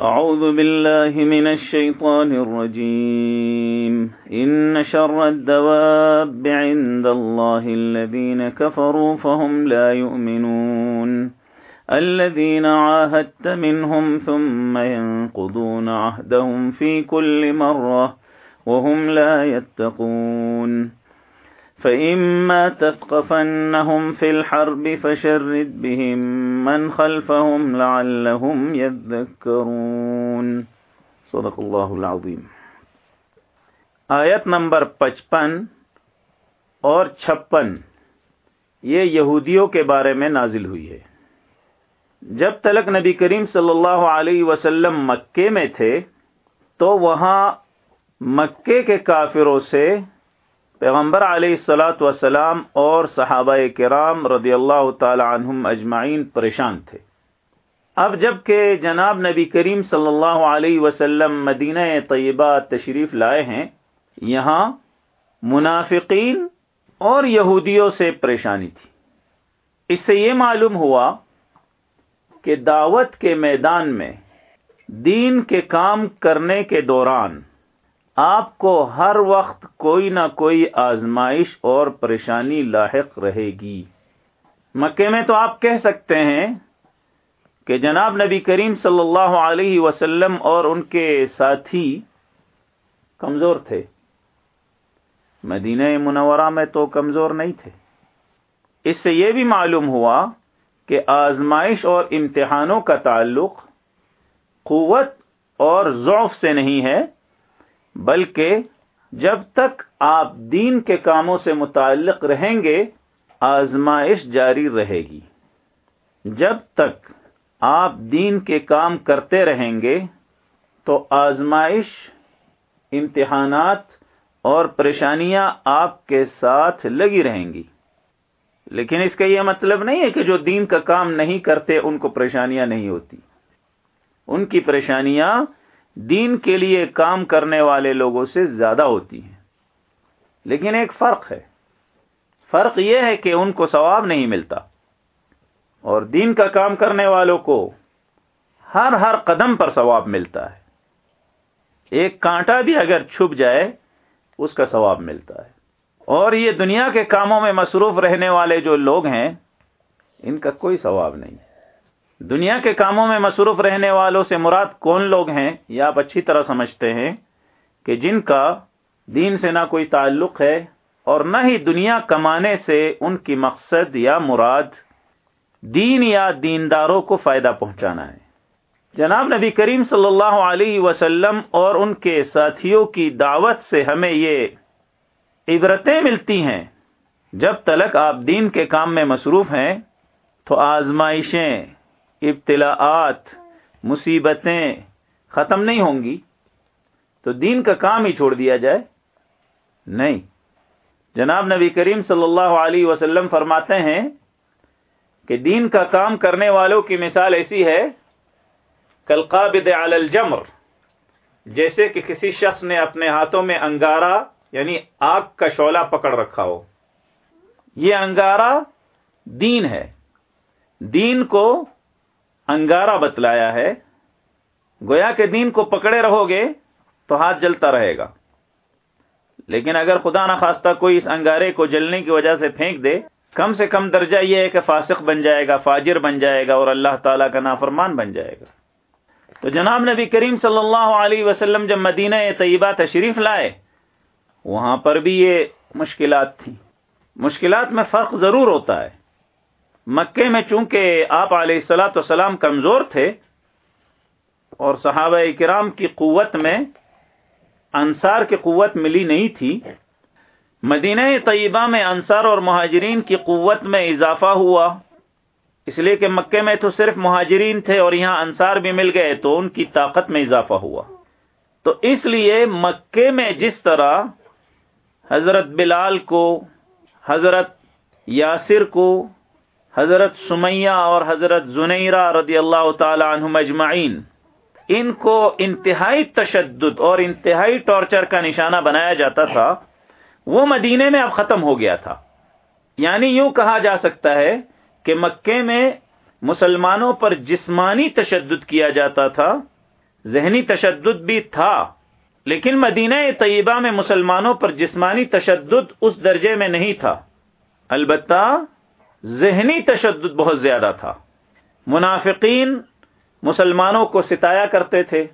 أعوذ بالله من الشيطان الرجيم. إن شر الدواب عند الله الذين كفروا فهم لا يؤمنون. الذين عاهدت منهم ثم ينقضون عهدهم في كل مرة وهم لا يتقون. فإما تثقفنهم في الحرب فشرد بهم من خلفهم لعلهم يذكرون صدق الله العظيم۔ آیت نمبر پچپن اور چھپن، یہ یہودیوں کے بارے میں نازل ہوئی ہے۔ جب تلک نبی کریم صلی اللہ علیہ وسلم مکے میں تھے، تو وہاں مکے کے کافروں سے پیغمبر علیہ السلاۃ وسلام اور صحابہ کرام رضی اللہ تعالی عنہم اجمعین پریشان تھے۔ اب جبکہ جناب نبی کریم صلی اللہ علیہ وسلم مدینہ طیبہ تشریف لائے ہیں، یہاں منافقین اور یہودیوں سے پریشانی تھی۔ اس سے یہ معلوم ہوا کہ دعوت کے میدان میں دین کے کام کرنے کے دوران آپ کو ہر وقت کوئی نہ کوئی آزمائش اور پریشانی لاحق رہے گی۔ مکے میں تو آپ کہہ سکتے ہیں کہ جناب نبی کریم صلی اللہ علیہ وسلم اور ان کے ساتھی کمزور تھے۔ مدینہ منورہ میں تو کمزور نہیں تھے۔ اس سے یہ بھی معلوم ہوا کہ آزمائش اور امتحانوں کا تعلق قوت اور ضعف سے نہیں ہے۔ بلکہ جب تک آپ دین کے کاموں سے متعلق رہیں گے، آزمائش جاری رہے گی۔ جب تک آپ دین کے کام کرتے رہیں گے، تو آزمائش، امتحانات اور پریشانیاں آپ کے ساتھ لگی رہیں گی۔ لیکن اس کا یہ مطلب نہیں ہے کہ جو دین کا کام نہیں کرتے، ان کو پریشانیاں نہیں ہوتی۔ ان کی پریشانیاں دین کے لیے کام کرنے والے لوگوں سے زیادہ ہوتی ہیں۔ لیکن ایک فرق ہے۔ فرق یہ ہے کہ ان کو ثواب نہیں ملتا۔ اور دین کا کام کرنے والوں کو ہر ہر قدم پر ثواب ملتا ہے۔ ایک کانٹا بھی اگر چھپ جائے، اس کا ثواب ملتا ہے۔ اور یہ دنیا کے کاموں میں مصروف رہنے والے جو لوگ ہیں، ان کا کوئی ثواب نہیں ہے۔ دنیا کے کاموں میں مصروف رہنے والوں سے مراد کون لوگ ہیں یہ آپ اچھی طرح سمجھتے ہیں کہ جن کا دین سے نہ کوئی تعلق ہے اور نہ ہی دنیا کمانے سے ان کی مقصد یا مراد دین یا دینداروں کو فائدہ پہنچانا ہے۔ جناب نبی کریم صلی اللہ علیہ وسلم اور ان کے ساتھیوں کی دعوت سے ہمیں یہ عبرتیں ملتی ہیں۔ جب تلک آپ دین کے کام میں مصروف ہیں تو آزمائشیں ابتلاعات، مصیبتیں ختم نہیں ہوں گی، تو دین کا کام ہی چھوڑ دیا جائے؟ نہیں۔ جناب نبی کریم صلی اللہ علیہ وسلم فرماتے ہیں کہ دین کا کام کرنے والوں کی مثال ایسی ہے کلقابد علی الجمر، جیسے کہ کسی شخص نے اپنے ہاتھوں میں انگارا یعنی آگ کا شعلہ پکڑ رکھا ہو۔ یہ انگارا دین ہے۔ دین کو انگارا بتلایا ہے، گویا کے دین کو پکڑے رہو گے تو ہاتھ جلتا رہے گا۔ لیکن اگر خدا نخواستہ کوئی اس انگارے کو جلنے کی وجہ سے پھینک دے، کم سے کم درجہ یہ ہے کہ فاسق بن جائے گا، فاجر بن جائے گا اور اللہ تعالیٰ کا نافرمان بن جائے گا۔ تو جناب نبی کریم صلی اللہ علیہ وسلم جب مدینہ طیبہ تشریف لائے، وہاں پر بھی یہ مشکلات تھیں۔ مشکلات میں فرق ضرور ہوتا ہے۔ مکے میں چونکہ آپ علیہ السلاۃ وسلام کمزور تھے اور صحابہ کرام کی قوت میں انصار کی قوت ملی نہیں تھی، مدینہ طیبہ میں انصار اور مہاجرین کی قوت میں اضافہ ہوا۔ اس لیے کہ مکے میں تو صرف مہاجرین تھے اور یہاں انصار بھی مل گئے، تو ان کی طاقت میں اضافہ ہوا۔ تو اس لیے مکے میں جس طرح حضرت بلال کو، حضرت یاسر کو حضرت سمیہ اور حضرت زنیرہ رضی اللہ تعالی عنہ مجمعین، ان کو انتہائی تشدد اور انتہائی ٹارچر کا نشانہ بنایا جاتا تھا، وہ مدینے میں اب ختم ہو گیا تھا۔ یعنی یوں کہا جا سکتا ہے کہ مکے میں مسلمانوں پر جسمانی تشدد کیا جاتا تھا، ذہنی تشدد بھی تھا، لیکن مدینہ طیبہ میں مسلمانوں پر جسمانی تشدد اس درجے میں نہیں تھا۔ البتہ ذہنی تشدد بہت زیادہ تھا۔ منافقین مسلمانوں کو ستایا کرتے تھے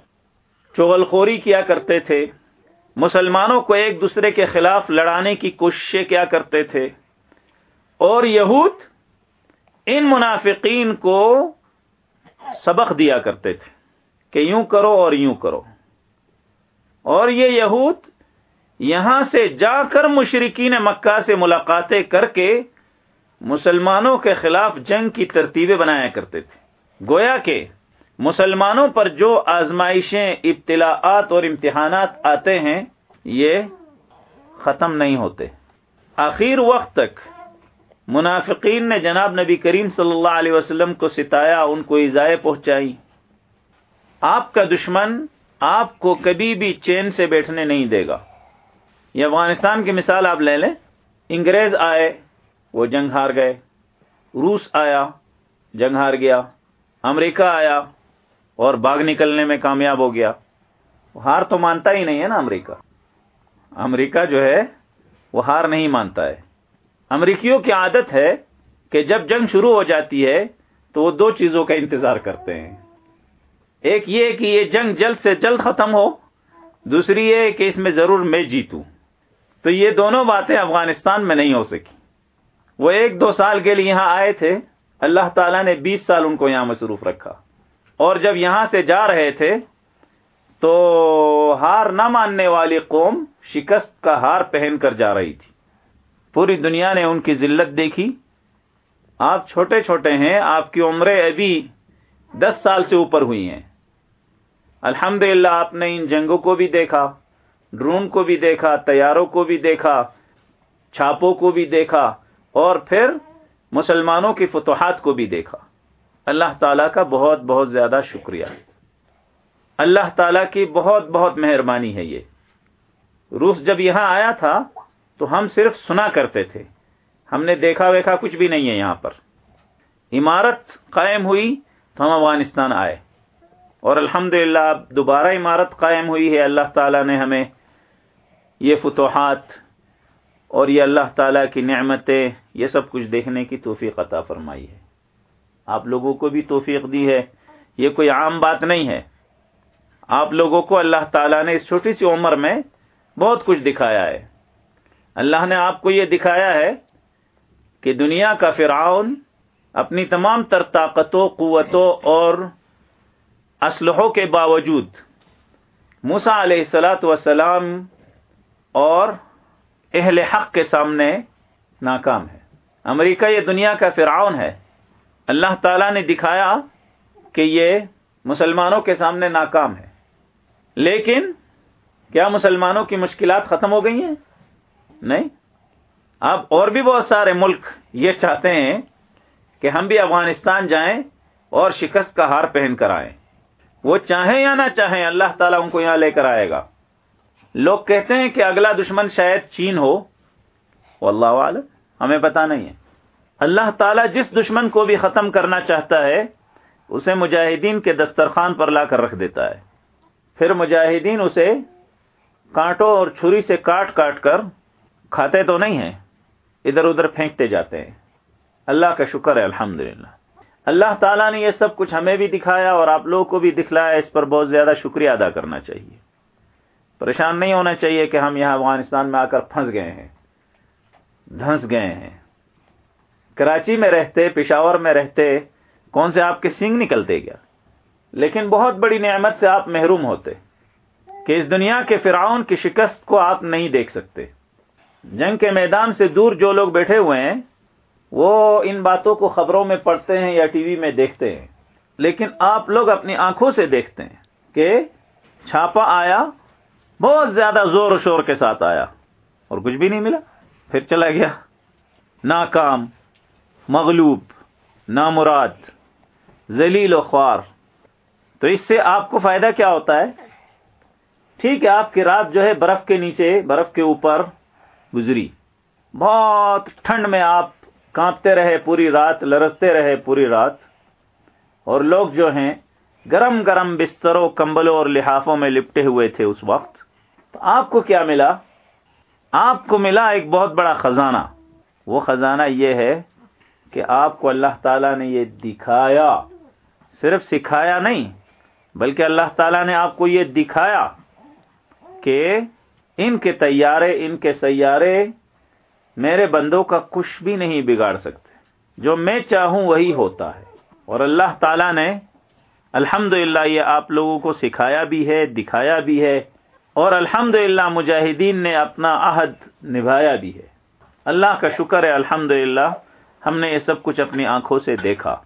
چغل خوری کیا کرتے تھے، مسلمانوں کو ایک دوسرے کے خلاف لڑانے کی کوششیں کیا کرتے تھے۔ اور یہود ان منافقین کو سبق دیا کرتے تھے کہ یوں کرو اور یوں کرو۔ اور یہ یہود یہاں سے جا کر مشرقین مکہ سے ملاقاتیں کر کے مسلمانوں کے خلاف جنگ کی ترتیبیں بنایا کرتے تھے۔ گویا کہ مسلمانوں پر جو آزمائشیں، ابتلاعات اور امتحانات آتے ہیں، یہ ختم نہیں ہوتے۔ آخر وقت تک منافقین نے جناب نبی کریم صلی اللہ علیہ وسلم کو ستایا، ان کو ایزائیں پہنچائی۔ آپ کا دشمن آپ کو کبھی بھی چین سے بیٹھنے نہیں دے گا۔ یہ افغانستان کی مثال آپ لے لیں۔ انگریز آئے۔ وہ جنگ ہار گئے۔ روس آیا، جنگ ہار گیا۔ امریکہ آیا اور باغ نکلنے میں کامیاب ہو گیا۔ ہار تو مانتا ہی نہیں ہے نا امریکہ۔ امریکہ جو ہے، وہ ہار نہیں مانتا ہے۔ امریکیوں کی عادت ہے کہ جب جنگ شروع ہو جاتی ہے، تو وہ دو چیزوں کا انتظار کرتے ہیں۔ ایک یہ کہ یہ جنگ جلد سے جلد ختم ہو، دوسری یہ کہ اس میں ضرور میں جیتوں۔ تو یہ دونوں باتیں افغانستان میں نہیں ہو سکی وہ ایک دو سال کے لیے یہاں آئے تھے، اللہ تعالیٰ نے بیس سال ان کو یہاں مصروف رکھا۔ اور جب یہاں سے جا رہے تھے، تو ہار نہ ماننے والی قوم شکست کا ہار پہن کر جا رہی تھی۔ پوری دنیا نے ان کی ذلت دیکھی۔ آپ چھوٹے چھوٹے ہیں، آپ کی عمریں ابھی دس سال سے اوپر ہوئی ہیں۔ الحمد آپ نے ان جنگوں کو بھی دیکھا، ڈرون کو بھی دیکھا، تیاروں کو بھی دیکھا، چھاپوں کو بھی دیکھا۔ اور پھر مسلمانوں کی فتوحات کو بھی دیکھا۔ اللہ تعالیٰ کا بہت بہت زیادہ شکریہ۔ اللہ تعالیٰ کی بہت بہت مہربانی ہے یہ۔ روس جب یہاں آیا تھا تو ہم صرف سنا کرتے تھے۔ ہم نے دیکھا ویکھا کچھ بھی نہیں ہے یہاں پر۔ عمارت قائم ہوئی تو ہم افغانستان آئے۔ اور الحمد اب دوبارہ عمارت قائم ہوئی ہے۔ اللہ تعالیٰ نے ہمیں یہ فتوحات اور یہ اللہ تعالیٰ کی نعمتیں، یہ سب کچھ دیکھنے کی توفیق عطا فرمائی ہے۔ آپ لوگوں کو بھی توفیق دی ہے۔ یہ کوئی عام بات نہیں ہے۔ آپ لوگوں کو اللہ تعالیٰ نے اس چھوٹی سی عمر میں بہت کچھ دکھایا ہے۔ اللہ نے آپ کو یہ دکھایا ہے کہ دنیا کا فرعون اپنی تمام تر طاقتوں، قوتوں اور اسلحوں کے باوجود موسا علیہ السلاۃ وسلام اور اہل حق کے سامنے ناکام ہے۔ امریکہ یہ دنیا کا فرعون ہے۔ اللہ تعالی نے دکھایا کہ یہ مسلمانوں کے سامنے ناکام ہے۔ لیکن کیا مسلمانوں کی مشکلات ختم ہو گئی ہیں؟ نہیں۔ اب اور بھی بہت سارے ملک یہ چاہتے ہیں کہ ہم بھی افغانستان جائیں اور شکست کا ہار پہن کر آئیں۔ وہ چاہیں یا نہ چاہیں، اللہ تعالیٰ ان کو یہاں لے کر آئے گا۔ لوگ کہتے ہیں کہ اگلا دشمن شاید چین ہو۔ واللہ عالم ہمیں پتا نہیں ہے۔ اللہ تعالیٰ جس دشمن کو بھی ختم کرنا چاہتا ہے، اسے مجاہدین کے دسترخوان پر لا کر رکھ دیتا ہے۔ پھر مجاہدین اسے کانٹوں اور چھری سے کاٹ کاٹ کر کھاتے تو نہیں ہیں، ادھر ادھر پھینکتے جاتے ہیں۔ اللہ کا شکر ہے الحمد اللہ تعالیٰ نے یہ سب کچھ ہمیں بھی دکھایا اور آپ لوگوں کو بھی دکھلایا، اس پر بہت زیادہ شکریہ ادا کرنا چاہیے۔ پریشان نہیں ہونا چاہیے کہ ہم یہاں افغانستان میں آ کر پھنس گئے ہیں، دھنس گئے ہیں۔ کراچی میں رہتے، پشاور میں رہتے، کون سے آپ کے سنگ نکلتے گیا؟ لیکن بہت بڑی نعمت سے آپ محروم ہوتے کہ اس دنیا کے فرعون کی شکست کو آپ نہیں دیکھ سکتے۔ جنگ کے میدان سے دور جو لوگ بیٹھے ہوئے ہیں، وہ ان باتوں کو خبروں میں پڑھتے ہیں یا ٹی وی میں دیکھتے ہیں۔ لیکن آپ لوگ اپنی آنکھوں سے دیکھتے ہیں کہ چھاپا آیا بہت زیادہ زور و شور کے ساتھ آیا اور کچھ بھی نہیں ملا۔ پھر چلا گیا۔ ناکام، مغلوب، نامراد، ذلیل و خوار۔ تو اس سے آپ کو فائدہ کیا ہوتا ہے؟ ٹھیک ہے، آپ کی رات جو ہے برف کے نیچے، برف کے اوپر گزری۔ بہت ٹھنڈ میں آپ کانپتے رہے پوری رات لرستے رہے پوری رات۔ اور لوگ جو ہیں، گرم گرم بستروں، کمبلوں اور لحافوں میں لپٹے ہوئے تھے اس وقت۔ تو آپ کو کیا ملا؟ آپ کو ملا ایک بہت بڑا خزانہ۔ وہ خزانہ یہ ہے کہ آپ کو اللہ تعالیٰ نے یہ دکھایا۔ صرف سکھایا نہیں، بلکہ اللہ تعالیٰ نے آپ کو یہ دکھایا کہ ان کے تیارے، ان کے سیارے میرے بندوں کا کچھ بھی نہیں بگاڑ سکتے۔ جو میں چاہوں وہی ہوتا ہے۔ اور اللہ تعالیٰ نے الحمد یہ آپ لوگوں کو سکھایا بھی ہے، دکھایا بھی ہے۔ اور الحمد مجاہدین نے اپنا عہد نبھایا بھی ہے۔ اللہ کا شکر ہے الحمد ہم نے یہ سب کچھ اپنی آنکھوں سے دیکھا۔